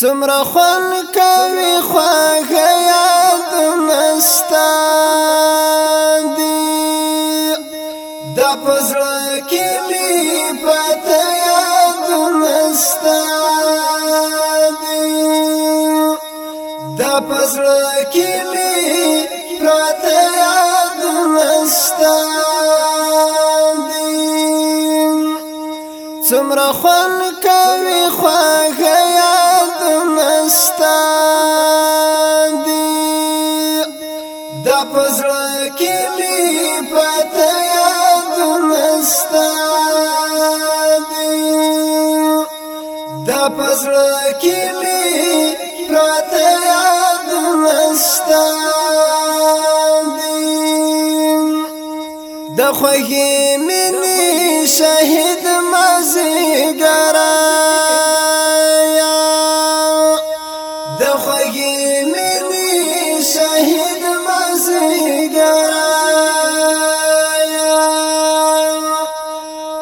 څومره خون کوي خواږه یاد مستا دی د پزړه کې می پته یاد مستا دی د پزړه کې می پته یاد مستا دی څومره خون کوي خواږه ستا پزړه کې می پته یاد نستا دا پزړه کې می پته یاد نستا د خوږې مني شهید مزه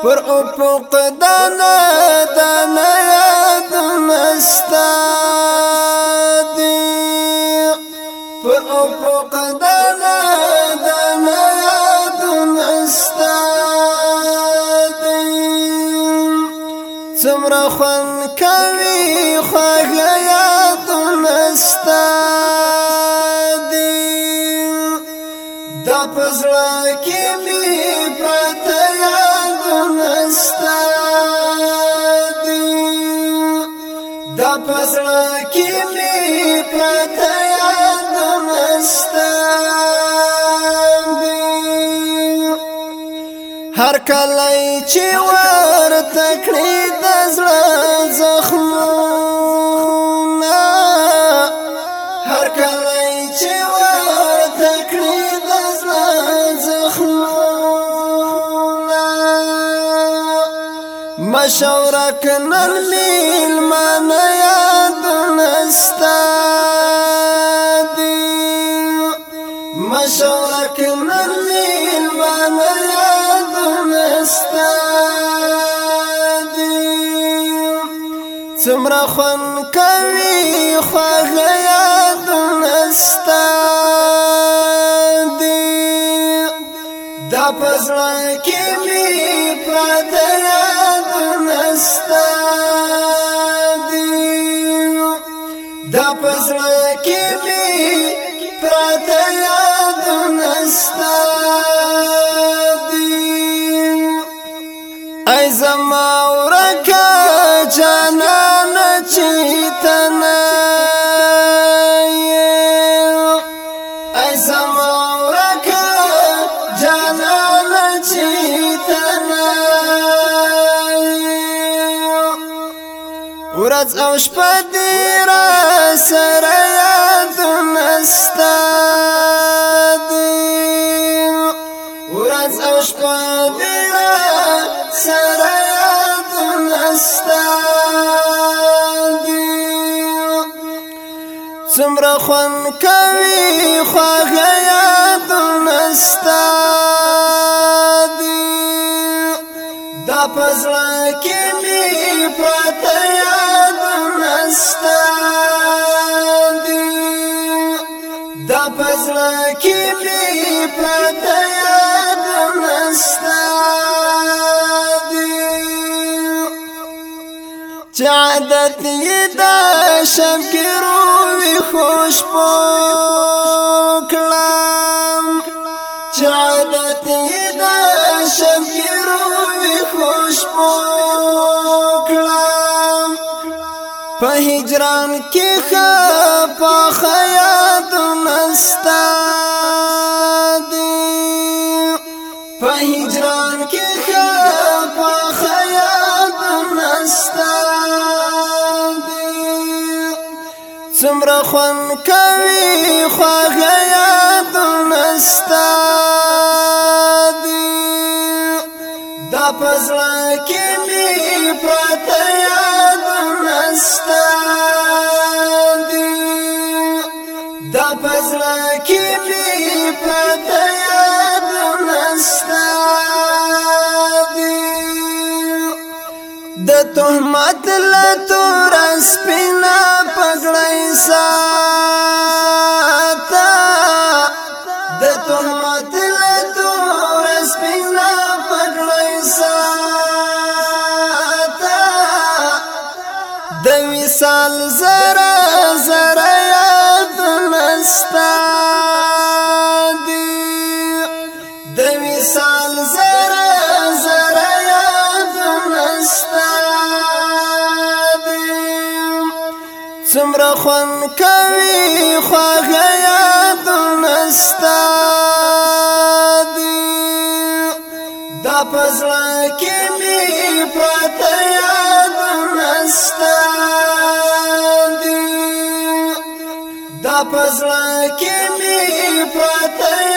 پر افق دانا دانا یاد نستا دی پر دانا یاد نستا سمرا کوي خوږ یاد نستا دی دا پزړه کې پسړه کې می پرته یاد مستان هر کله چې ور تکړې د زړه زخمونه هر کله چې ور تکړې د زړه زخمونه مشورک نرمیل معنی څومره خون کوي خواږه یاد نستا دی دا پزړه کې ورځ او شپه دې را سره یاد نستا دې ورځ او شپه دې را سره یاد نستا څومره خون کوي خواغه یاد نستا دې دا پزړه کې پزړه کې می پرته یاد مستا دی عادت یې دا شب کې روي خوش پو کلام عادت په هجران کې خ په خیاد نستا دی په هجران کې خ په خیاد نستا دی څومره خون کوي د تهمت له تور سپینا پګړای ساته د تهمت له تور سپینا پګړای ساته د وصال زه سمرا خون کوي خواغه یاد نستا دی دا پزړه کې می پراته یاد نستا دی دا پزړه کې می پراته